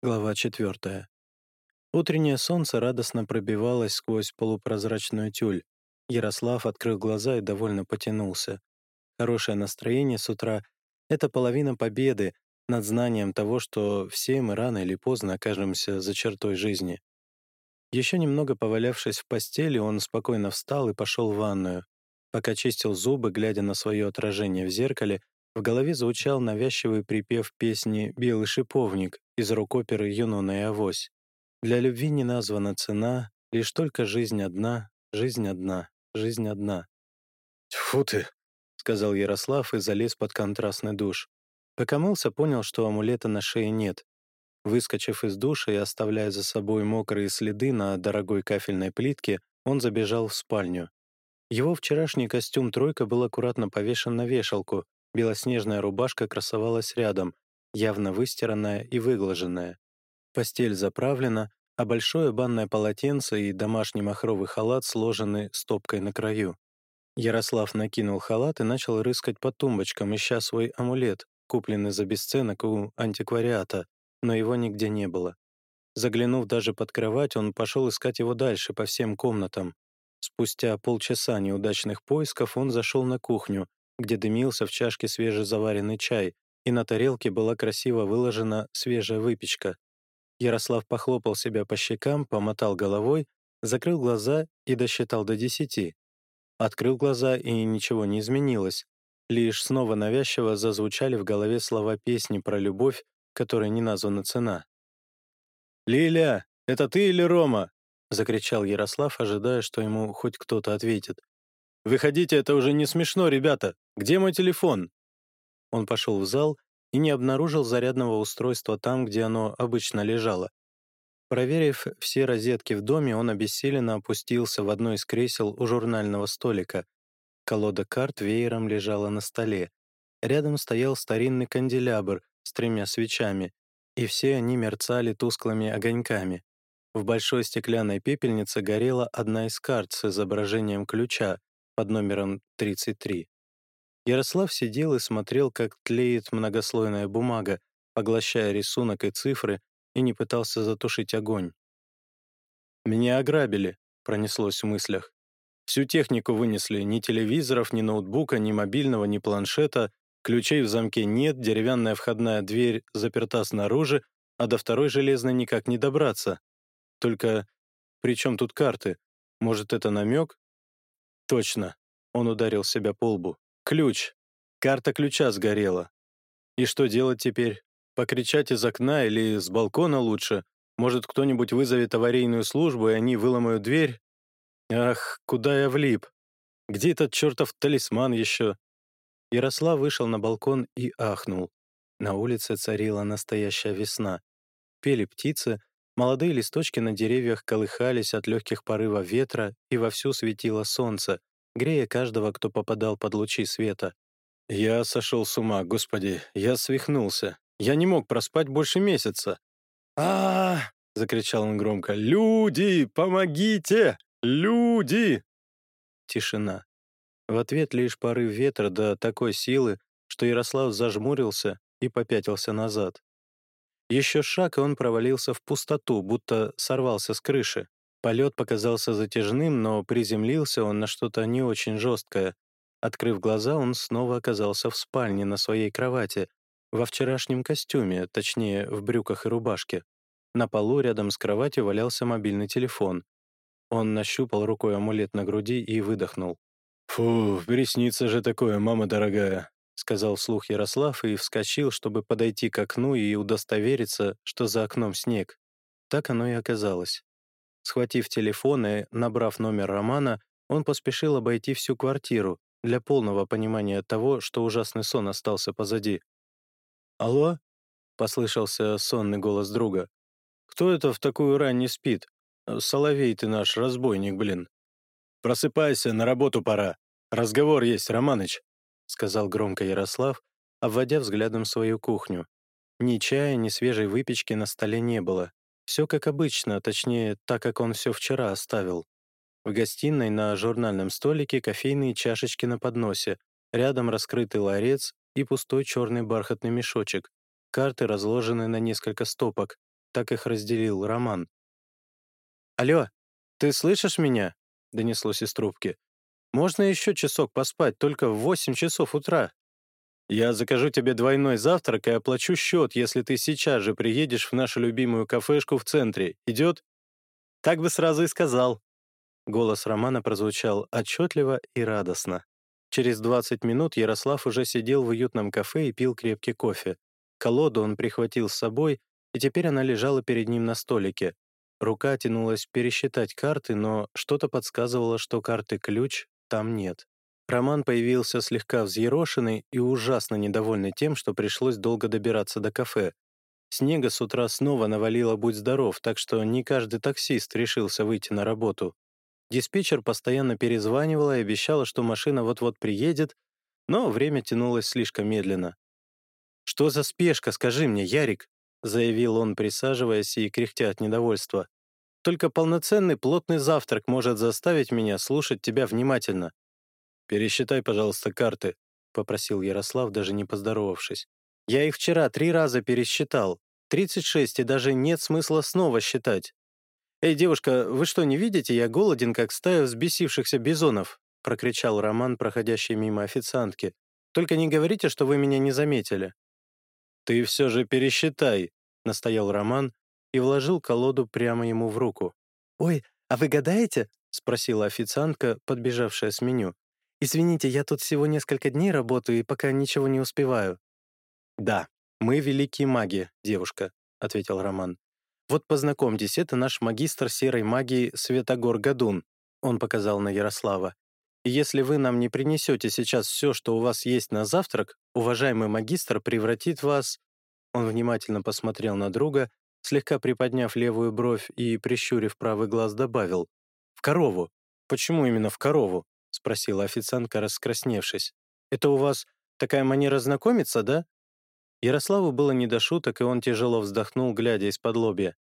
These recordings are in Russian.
Глава 4. Утреннее солнце радостно пробивалось сквозь полупрозрачную тюль. Ярослав открыл глаза и довольно потянулся. Хорошее настроение с утра — это половина победы над знанием того, что все мы рано или поздно окажемся за чертой жизни. Еще немного повалявшись в постели, он спокойно встал и пошел в ванную. Пока чистил зубы, глядя на свое отражение в зеркале, в голове звучал навязчивый припев песни «Белый шиповник» из рок-оперы «Юнона и Авось». Для любви не названа цена, лишь только жизнь одна, жизнь одна, жизнь одна. «Тьфу ты!» — сказал Ярослав и залез под контрастный душ. Пока мылся, понял, что амулета на шее нет. Выскочив из душа и оставляя за собой мокрые следы на дорогой кафельной плитке, он забежал в спальню. Его вчерашний костюм «тройка» был аккуратно повешен на вешалку, Белоснежная рубашка красовалась рядом, явно выстиранная и выглаженная. Постель заправлена, а большое банное полотенце и домашний махровый халат сложены стопкой на краю. Ярослав накинул халат и начал рыскать по тумбочкам, ища свой амулет, купленный за бесценок у антиквариата, но его нигде не было. Заглянув даже под кровать, он пошел искать его дальше, по всем комнатам. Спустя полчаса неудачных поисков он зашел на кухню, где дымился в чашке свежезаваренный чай, и на тарелке была красиво выложена свежая выпечка. Ярослав похлопал себя по щекам, помотал головой, закрыл глаза и досчитал до десяти. Открыл глаза, и ничего не изменилось. Лишь снова навязчиво зазвучали в голове слова песни про любовь, которой не названа цена. «Лиля, это ты или Рома?» — закричал Ярослав, ожидая, что ему хоть кто-то ответит. «Выходите, это уже не смешно, ребята! Где мой телефон?» Он пошел в зал и не обнаружил зарядного устройства там, где оно обычно лежало. Проверив все розетки в доме, он обессиленно опустился в одно из кресел у журнального столика. Колода карт веером лежала на столе. Рядом стоял старинный канделябр с тремя свечами, и все они мерцали тусклыми огоньками. В большой стеклянной пепельнице горела одна из карт с изображением ключа, под номером 33. Ярослав сидел и смотрел, как тлеет многослойная бумага, поглощая рисунок и цифры, и не пытался затушить огонь. «Меня ограбили», — пронеслось в мыслях. «Всю технику вынесли, ни телевизоров, ни ноутбука, ни мобильного, ни планшета, ключей в замке нет, деревянная входная дверь заперта снаружи, а до второй железной никак не добраться. Только при чем тут карты? Может, это намек? Точно. Он ударил себя по лбу. Ключ. Карта ключа сгорела. И что делать теперь? Покричать из окна или с балкона лучше? Может, кто-нибудь вызовет аварийную службу, и они выломают дверь? Ах, куда я влип? Где этот чертов талисман еще? Ярослав вышел на балкон и ахнул. На улице царила настоящая весна. Пели птицы, молодые листочки на деревьях колыхались от легких порывов ветра, и вовсю светило солнце, грея каждого, кто попадал под лучи света. «Я сошел с ума, господи, я свихнулся. Я не мог проспать больше месяца». а, -а, -а закричал он громко. «Люди, помогите! Люди!» Тишина. В ответ лишь порыв ветра до такой силы, что Ярослав зажмурился и попятился назад. Еще шаг, и он провалился в пустоту, будто сорвался с крыши. Полет показался затяжным, но приземлился он на что-то не очень жесткое. Открыв глаза, он снова оказался в спальне на своей кровати, во вчерашнем костюме, точнее, в брюках и рубашке. На полу рядом с кроватью валялся мобильный телефон. Он нащупал рукой амулет на груди и выдохнул. «Фу, приснится же такое, мама дорогая», — сказал вслух Ярослав и вскочил, чтобы подойти к окну и удостовериться, что за окном снег. Так оно и оказалось. Схватив телефон и набрав номер Романа, он поспешил обойти всю квартиру для полного понимания того, что ужасный сон остался позади. «Алло?» — послышался сонный голос друга. «Кто это в такую рань не спит? Соловей ты наш, разбойник, блин. Просыпайся, на работу пора. Разговор есть, Романыч», — сказал громко Ярослав, обводя взглядом свою кухню. Ни чая, ни свежей выпечки на столе не было. Все как обычно, точнее, так как он все вчера оставил. В гостиной на журнальном столике кофейные чашечки на подносе, рядом раскрытый ларец и пустой черный бархатный мешочек. Карты разложены на несколько стопок. так их разделил Роман. «Алло, ты слышишь меня?» — донеслось из трубки. «Можно еще часок поспать, только в восемь часов утра». «Я закажу тебе двойной завтрак и оплачу счет, если ты сейчас же приедешь в нашу любимую кафешку в центре. Идет?» «Так бы сразу и сказал». Голос Романа прозвучал отчетливо и радостно. Через 20 минут Ярослав уже сидел в уютном кафе и пил крепкий кофе. Колоду он прихватил с собой, и теперь она лежала перед ним на столике. Рука тянулась пересчитать карты, но что-то подсказывало, что карты ключ там нет. Роман появился слегка взъерошенный и ужасно недовольный тем, что пришлось долго добираться до кафе. Снега с утра снова навалило «Будь здоров», так что не каждый таксист решился выйти на работу. Диспетчер постоянно перезванивала и обещала, что машина вот-вот приедет, но время тянулось слишком медленно. «Что за спешка, скажи мне, Ярик?» — заявил он, присаживаясь и кряхтя от недовольства. «Только полноценный плотный завтрак может заставить меня слушать тебя внимательно». «Пересчитай, пожалуйста, карты», — попросил Ярослав, даже не поздоровавшись. «Я их вчера три раза пересчитал. 36, и даже нет смысла снова считать. «Эй, девушка, вы что, не видите? Я голоден, как стая взбесившихся бизонов», — прокричал Роман, проходящий мимо официантки. «Только не говорите, что вы меня не заметили». «Ты все же пересчитай», — настоял Роман и вложил колоду прямо ему в руку. «Ой, а вы гадаете?» — спросила официантка, подбежавшая с меню. «Извините, я тут всего несколько дней работаю и пока ничего не успеваю». «Да, мы великие маги, девушка», — ответил Роман. «Вот познакомьтесь, это наш магистр серой магии Светогор Гадун», он показал на Ярослава. «И если вы нам не принесете сейчас все, что у вас есть на завтрак, уважаемый магистр превратит вас...» Он внимательно посмотрел на друга, слегка приподняв левую бровь и, прищурив правый глаз, добавил. «В корову». «Почему именно в корову?» — спросила официантка, раскрасневшись. «Это у вас такая манера знакомиться, да?» Ярославу было не до шуток, и он тяжело вздохнул, глядя из-под лобья.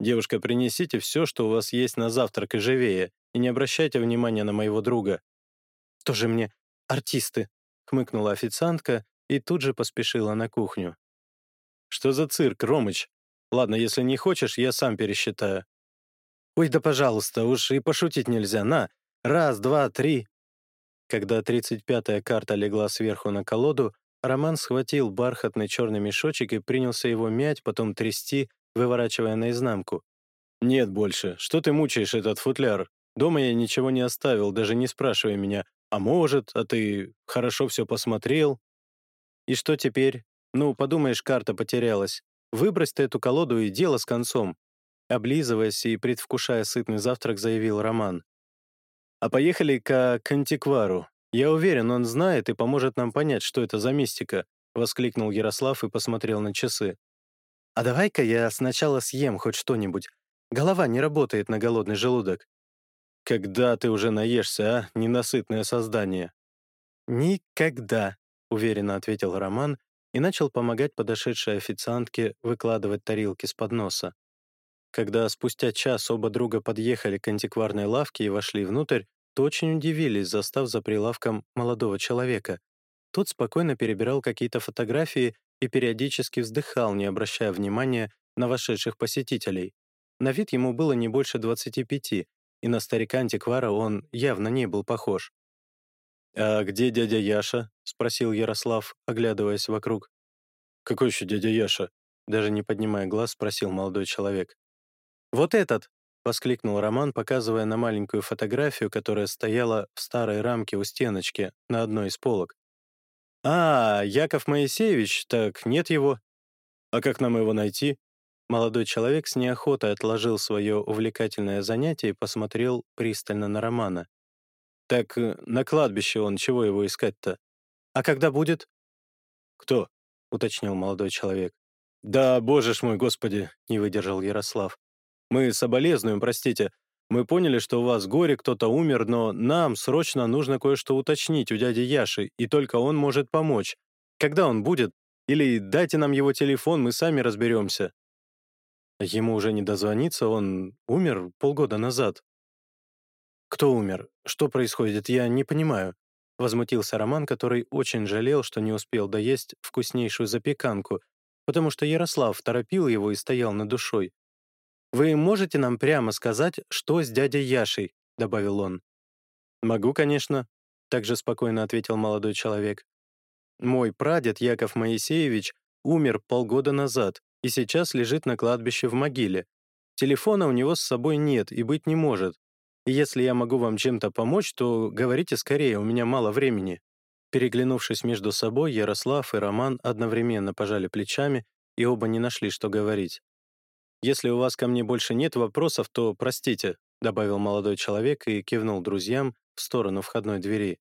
«Девушка, принесите все, что у вас есть на завтрак, и живее, и не обращайте внимания на моего друга». «Тоже мне артисты», — хмыкнула официантка и тут же поспешила на кухню. «Что за цирк, Ромыч? Ладно, если не хочешь, я сам пересчитаю». «Ой, да пожалуйста, уж и пошутить нельзя. На, раз, два, три». Когда тридцать пятая карта легла сверху на колоду, Роман схватил бархатный черный мешочек и принялся его мять, потом трясти, выворачивая наизнанку. «Нет больше. Что ты мучаешь этот футляр? Дома я ничего не оставил, даже не спрашивая меня, а может, а ты хорошо все посмотрел?» «И что теперь? Ну, подумаешь, карта потерялась. Выбрось ты эту колоду и дело с концом». Облизываясь и предвкушая сытный завтрак, заявил Роман. «А поехали-ка к антиквару. «Я уверен, он знает и поможет нам понять, что это за мистика», — воскликнул Ярослав и посмотрел на часы. «А давай-ка я сначала съем хоть что-нибудь. Голова не работает на голодный желудок». «Когда ты уже наешься, а, ненасытное создание?» «Никогда», — уверенно ответил Роман и начал помогать подошедшей официантке выкладывать тарелки с подноса. Когда спустя час оба друга подъехали к антикварной лавке и вошли внутрь, то очень удивились, застав за прилавком молодого человека. Тот спокойно перебирал какие-то фотографии и периодически вздыхал, не обращая внимания на вошедших посетителей. На вид ему было не больше 25, и на старика-антиквара он явно не был похож. «А где дядя Яша?» — спросил Ярослав, оглядываясь вокруг. «Какой еще дядя Яша?» — даже не поднимая глаз, спросил молодой человек. «Вот этот!» — воскликнул Роман, показывая на маленькую фотографию, которая стояла в старой рамке у стеночки на одной из полок. «А, Яков Моисеевич, так нет его. А как нам его найти?» Молодой человек с неохотой отложил свое увлекательное занятие и посмотрел пристально на Романа. «Так э, на кладбище он, чего его искать-то? А когда будет?» «Кто?» — уточнил молодой человек. «Да, боже ж мой, господи!» — не выдержал Ярослав. Мы соболезнуем, простите. Мы поняли, что у вас горе, кто-то умер, но нам срочно нужно кое-что уточнить у дяди Яши, и только он может помочь. Когда он будет? Или дайте нам его телефон, мы сами разберемся». Ему уже не дозвониться, он умер полгода назад. «Кто умер? Что происходит? Я не понимаю», — возмутился Роман, который очень жалел, что не успел доесть вкуснейшую запеканку, потому что Ярослав торопил его и стоял над душой. «Вы можете нам прямо сказать, что с дядей Яшей?» — добавил он. «Могу, конечно», — также спокойно ответил молодой человек. «Мой прадед Яков Моисеевич умер полгода назад и сейчас лежит на кладбище в могиле. Телефона у него с собой нет и быть не может. И если я могу вам чем-то помочь, то говорите скорее, у меня мало времени». Переглянувшись между собой, Ярослав и Роман одновременно пожали плечами и оба не нашли, что говорить. «Если у вас ко мне больше нет вопросов, то простите», добавил молодой человек и кивнул друзьям в сторону входной двери.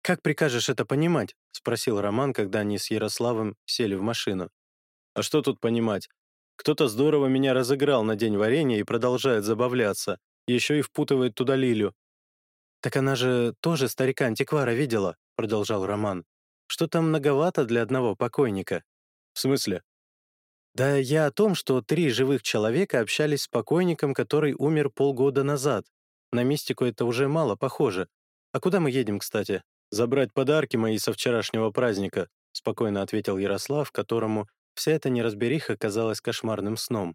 «Как прикажешь это понимать?» — спросил Роман, когда они с Ярославом сели в машину. «А что тут понимать? Кто-то здорово меня разыграл на день варенья и продолжает забавляться, еще и впутывает туда Лилю». «Так она же тоже старика-антиквара видела», — продолжал Роман. «Что там многовато для одного покойника?» «В смысле?» «Да я о том, что три живых человека общались с покойником, который умер полгода назад. На мистику это уже мало похоже. А куда мы едем, кстати?» «Забрать подарки мои со вчерашнего праздника», — спокойно ответил Ярослав, которому вся эта неразбериха казалась кошмарным сном.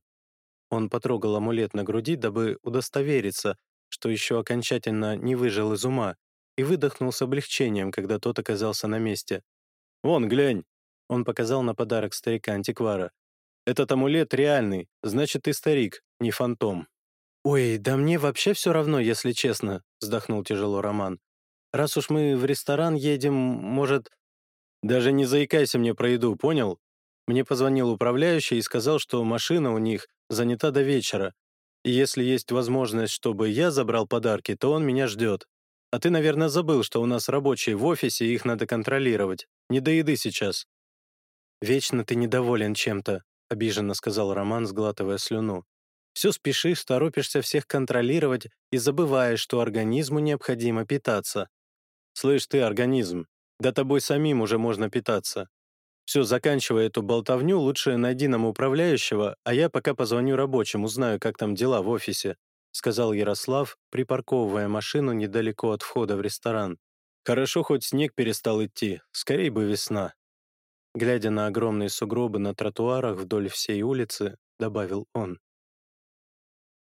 Он потрогал амулет на груди, дабы удостовериться, что еще окончательно не выжил из ума, и выдохнул с облегчением, когда тот оказался на месте. «Вон, глянь!» Он показал на подарок старика-антиквара. «Этот амулет реальный, значит, ты старик, не фантом». «Ой, да мне вообще все равно, если честно», — вздохнул тяжело Роман. «Раз уж мы в ресторан едем, может...» «Даже не заикайся мне про еду, понял? Мне позвонил управляющий и сказал, что машина у них занята до вечера, и если есть возможность, чтобы я забрал подарки, то он меня ждет. А ты, наверное, забыл, что у нас рабочие в офисе, и их надо контролировать. Не до еды сейчас». «Вечно ты недоволен чем-то», — обиженно сказал Роман, сглатывая слюну. «Все спешишь, торопишься всех контролировать и забываешь, что организму необходимо питаться». «Слышь ты, организм, да тобой самим уже можно питаться. Все, заканчивай эту болтовню, лучше найди нам управляющего, а я пока позвоню рабочим, узнаю, как там дела в офисе. — сказал Ярослав, припарковывая машину недалеко от входа в ресторан. «Хорошо, хоть снег перестал идти, скорее бы весна». Глядя на огромные сугробы на тротуарах вдоль всей улицы, добавил он.